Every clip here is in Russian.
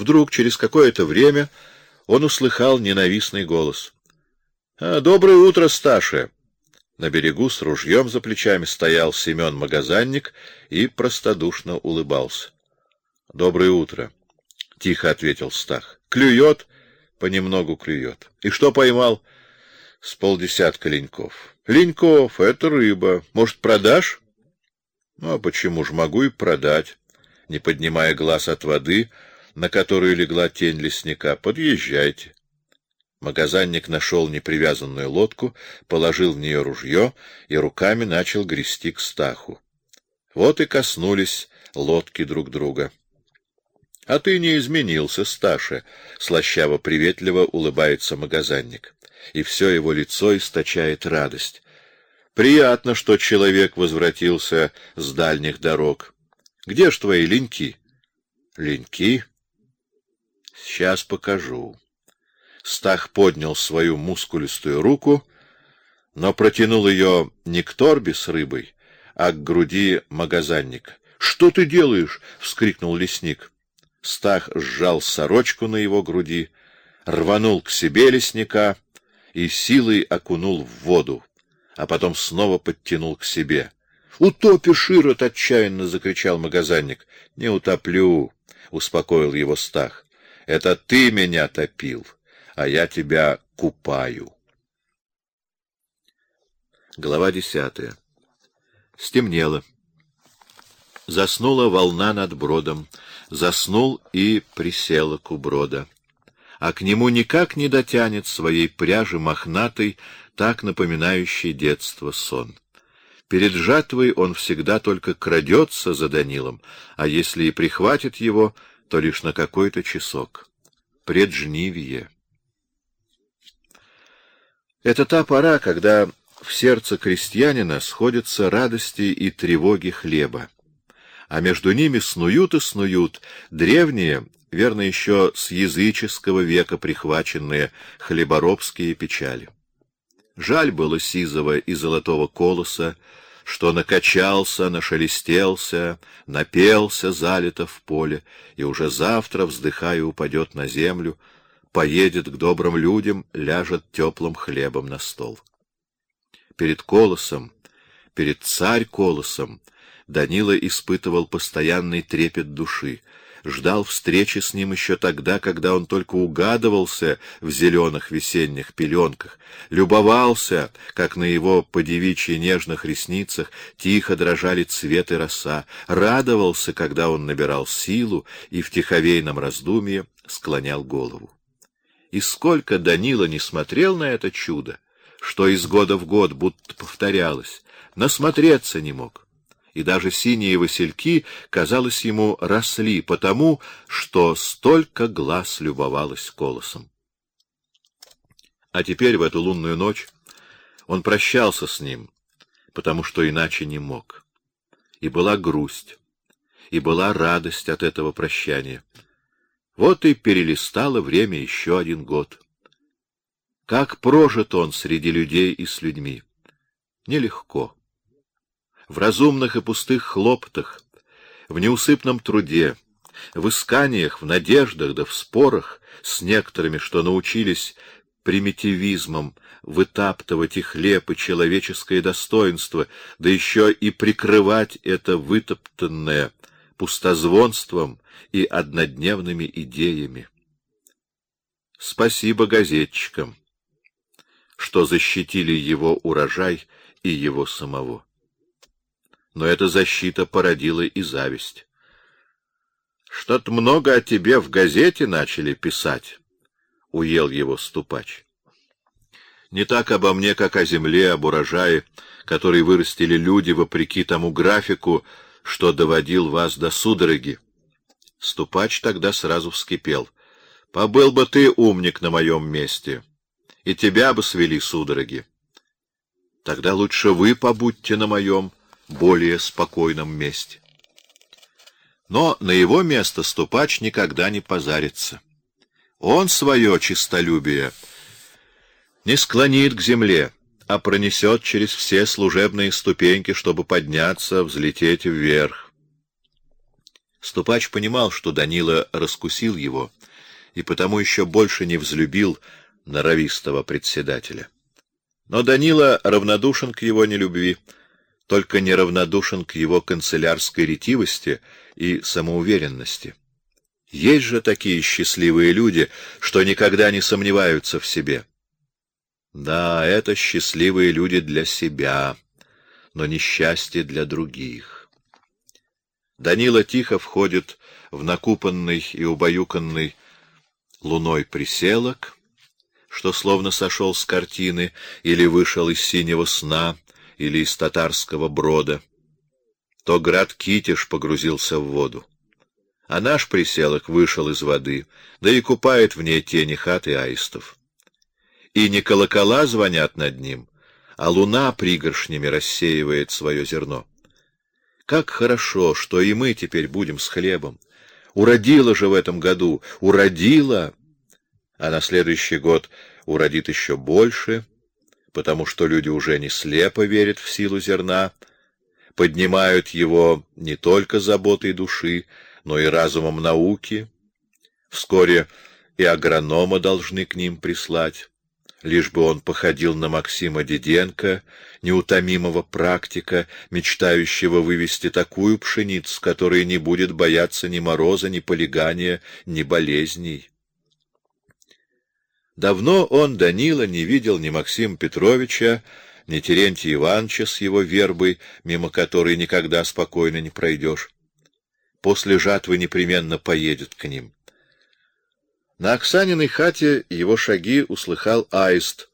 Вдруг, через какое-то время, он услыхал ненавистный голос. «А, — Доброе утро, Сташа! На берегу с ружьем за плечами стоял Семен Магазанник и простодушно улыбался. — Доброе утро! — тихо ответил Стах. — Клюет? — Понемногу клюет. — И что поймал? — С полдесятка леньков. — Леньков — это рыба. Может, продашь? — Ну, а почему ж могу и продать? Не поднимая глаз от воды, на которую легла тень лесника, подъезжайте. Магазанник нашел непривязанную лодку, положил в нее ружье и руками начал грести к стаху. Вот и коснулись лодки друг друга. — А ты не изменился, Сташа, — слащаво-приветливо улыбается магазанник, и все его лицо источает радость. Приятно, что человек возвратился с дальних дорог. Где ж твои леньки? — Леньки? — Сейчас покажу. Стах поднял свою мускулистую руку, но протянул ее не к торбе с рыбой, а к груди магазанника. — Что ты делаешь? — вскрикнул лесник. Стах сжал сорочку на его груди, рванул к себе лесника и силой окунул в воду, а потом снова подтянул к себе. — Утопишь, Ирод! — отчаянно закричал магазанник. — Не утоплю! — успокоил его Стах. — Это ты меня топил! — а я тебя купаю. Глава десятая. Стемнело. Заснула волна над бродом, заснул и приселок у брода. А к нему никак не дотянет своей пряжи мохнатой, так напоминающей детство сон. Перед жатвой он всегда только крадется за Данилом, а если и прихватит его, то лишь на какой-то часок. Преджнивье. Это та пора, когда в сердце крестьянина сходятся радости и тревоги хлеба, а между ними снуют и снуют древние, верно еще с языческого века прихваченные хлеборобские печали. Жаль было сизого и золотого колоса, что накачался, нашелестелся, напелся залито в поле, и уже завтра, вздыхая, упадет на землю, поедет к добрым людям, ляжет теплым хлебом на стол. Перед колосом, перед царь колосом Данила испытывал постоянный трепет души, ждал встречи с ним еще тогда, когда он только угадывался в зеленых весенних пеленках, любовался, как на его подевичьи нежных ресницах тихо дрожали цветы роса, радовался, когда он набирал силу и в тиховейном раздумье склонял голову. И сколько Данила не смотрел на это чудо, что из года в год будто повторялось, насмотреться не мог. И даже синие васильки, казалось ему, росли потому, что столько глаз любовалось колосом. А теперь в эту лунную ночь он прощался с ним, потому что иначе не мог. И была грусть, и была радость от этого прощания. Вот и перелистало время еще один год. Как прожит он среди людей и с людьми? Нелегко. В разумных и пустых хлоптах, в неусыпном труде, в исканиях, в надеждах да в спорах с некоторыми, что научились примитивизмом вытаптывать и хлеб, и человеческое достоинство, да еще и прикрывать это вытоптанное пустозвонством и однодневными идеями. Спасибо газетчикам, что защитили его урожай и его самого. Но эта защита породила и зависть. Что-то много о тебе в газете начали писать, — уел его ступач. Не так обо мне, как о земле, об урожае, который вырастили люди вопреки тому графику, что доводил вас до судороги. Ступач тогда сразу вскипел. — Побыл бы ты умник на моем месте, и тебя бы свели судороги. Тогда лучше вы побудьте на моем более спокойном месте. Но на его место ступач никогда не позарится. Он свое честолюбие не склонит к земле, а пронесет через все служебные ступеньки, чтобы подняться, взлететь вверх. Ступач понимал, что Данила раскусил его, и потому еще больше не взлюбил норовистого председателя. Но Данила равнодушен к его нелюбви, только неравнодушен к его канцелярской ретивости и самоуверенности. Есть же такие счастливые люди, что никогда не сомневаются в себе. Да, это счастливые люди для себя, но несчастье для других. Данила тихо входит в накупанный и убаюканный луной приселок, что словно сошел с картины или вышел из синего сна или из татарского брода. То град Китиш погрузился в воду а наш приселок вышел из воды, да и купает в ней тени хаты аистов. И не колокола звонят над ним, а луна пригоршнями рассеивает свое зерно. Как хорошо, что и мы теперь будем с хлебом. Уродила же в этом году, уродила, а на следующий год уродит еще больше, потому что люди уже не слепо верят в силу зерна, поднимают его не только заботой души, но и разумом науки. Вскоре и агронома должны к ним прислать, лишь бы он походил на Максима Диденко, неутомимого практика, мечтающего вывести такую пшеницу, которая не будет бояться ни мороза, ни полегания, ни болезней. Давно он, Данила, не видел ни Максима Петровича, ни Терентия Ивановича с его вербой, мимо которой никогда спокойно не пройдешь после жатвы непременно поедет к ним. На Оксаниной хате его шаги услыхал аист,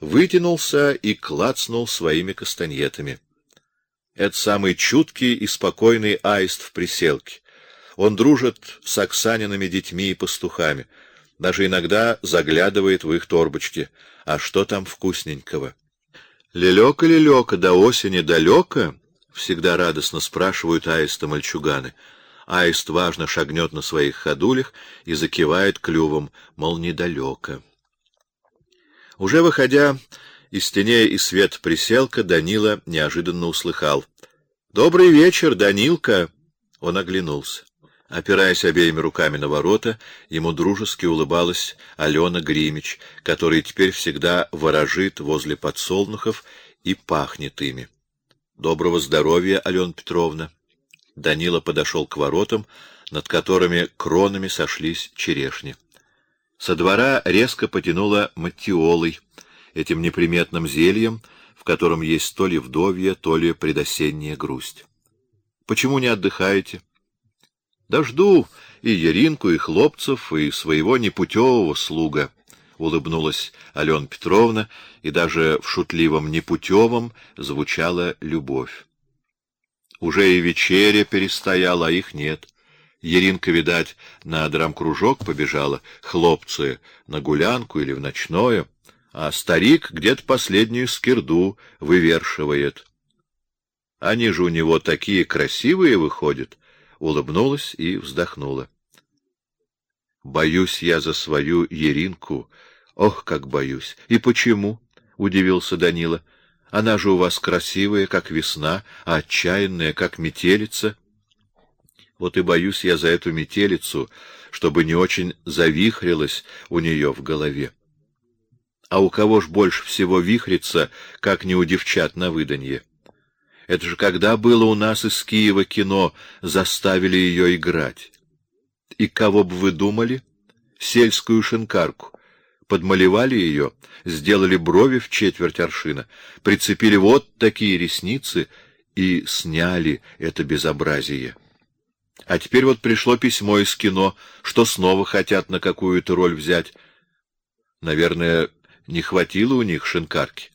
вытянулся и клацнул своими кастаньетами. Это самый чуткий и спокойный аист в приселке. Он дружит с Оксаниными детьми и пастухами, даже иногда заглядывает в их торбочки. А что там вкусненького? Лелека, лелека, до осени далеко? Всегда радостно спрашивают аиста мальчуганы. Аист важно шагнет на своих ходулях и закивает клювом, мол, недалеко. Уже выходя из теней и свет приселка, Данила неожиданно услыхал. — Добрый вечер, Данилка! Он оглянулся. Опираясь обеими руками на ворота, ему дружески улыбалась Алена Гримич, которая теперь всегда ворожит возле подсолнухов и пахнет ими. — Доброго здоровья, Алена Петровна! Данила подошел к воротам, над которыми кронами сошлись черешни. Со двора резко потянуло матиолой, этим неприметным зельем, в котором есть то ли вдовья, то ли предосенняя грусть. — Почему не отдыхаете? — Да жду и Яринку, и хлопцев, и своего непутевого слуга, — улыбнулась Алена Петровна, и даже в шутливом непутевом звучала любовь. Уже и вечеря перестояла, а их нет. Еринка, видать, на драмкружок побежала, хлопцы на гулянку или в ночное, а старик где-то последнюю скирду вывершивает. Они же у него такие красивые выходят, улыбнулась и вздохнула. Боюсь я за свою Еринку. Ох, как боюсь. И почему? удивился Данила. Она же у вас красивая, как весна, а отчаянная, как метелица. Вот и боюсь я за эту метелицу, чтобы не очень завихрилась у нее в голове. А у кого ж больше всего вихрится, как не у девчат на выданье? Это же когда было у нас из Киева кино, заставили ее играть. И кого бы вы думали? Сельскую шинкарку подмалевали ее, сделали брови в четверть аршина, прицепили вот такие ресницы и сняли это безобразие. А теперь вот пришло письмо из кино, что снова хотят на какую-то роль взять. Наверное, не хватило у них шинкарки.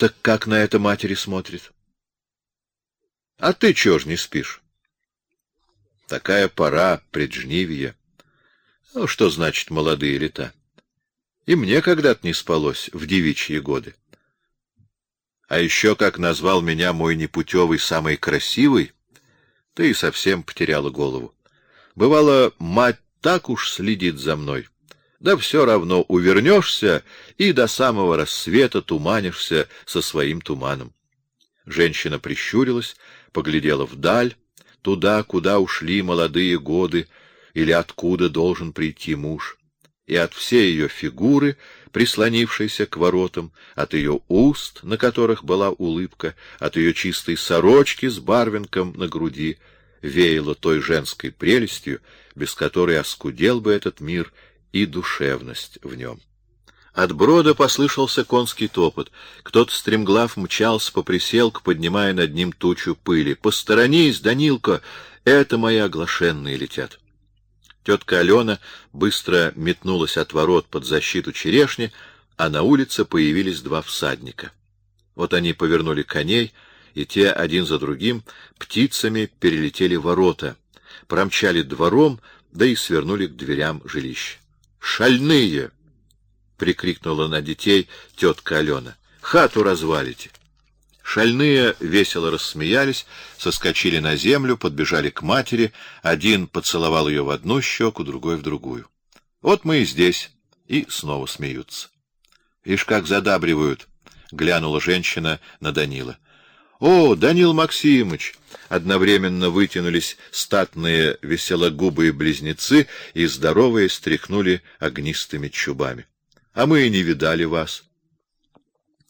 Так как на это матери смотрит? А ты чего ж не спишь? Такая пора, преджнивье. Ну, что значит молодые лета? И мне когда-то не спалось в девичьи годы. А еще, как назвал меня мой непутевый самый красивый, ты и совсем потеряла голову. Бывало, мать так уж следит за мной. Да все равно увернешься и до самого рассвета туманишься со своим туманом. Женщина прищурилась, поглядела вдаль, туда, куда ушли молодые годы, или откуда должен прийти муж, и от всей ее фигуры, прислонившейся к воротам, от ее уст, на которых была улыбка, от ее чистой сорочки с барвинком на груди, веяло той женской прелестью, без которой оскудел бы этот мир и душевность в нем. От брода послышался конский топот. Кто-то стремглав мчался по приселку, поднимая над ним тучу пыли. «Посторонись, Данилка! Это мои оглашенные летят!» Тетка Алена быстро метнулась от ворот под защиту черешни, а на улице появились два всадника. Вот они повернули коней, и те один за другим птицами перелетели ворота, промчали двором, да и свернули к дверям жилища. «Шальные!» — прикрикнула на детей тетка Алена. «Хату развалите!» Шальные весело рассмеялись, соскочили на землю, подбежали к матери, один поцеловал ее в одну щеку, другой в другую. Вот мы и здесь, и снова смеются. — Ишь, как задабривают! — глянула женщина на Данила. — О, Данил Максимыч! Одновременно вытянулись статные веселогубые близнецы и здоровые стряхнули огнистыми чубами. — А мы и не видали вас.